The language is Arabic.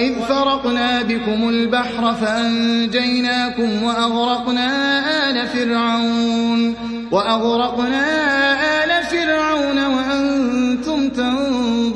وإذ فرقنا بكم البحر فأنجيناكم وأغرقنا آل فرعون وأغرقنا آل فرعون وأنتم تنظرون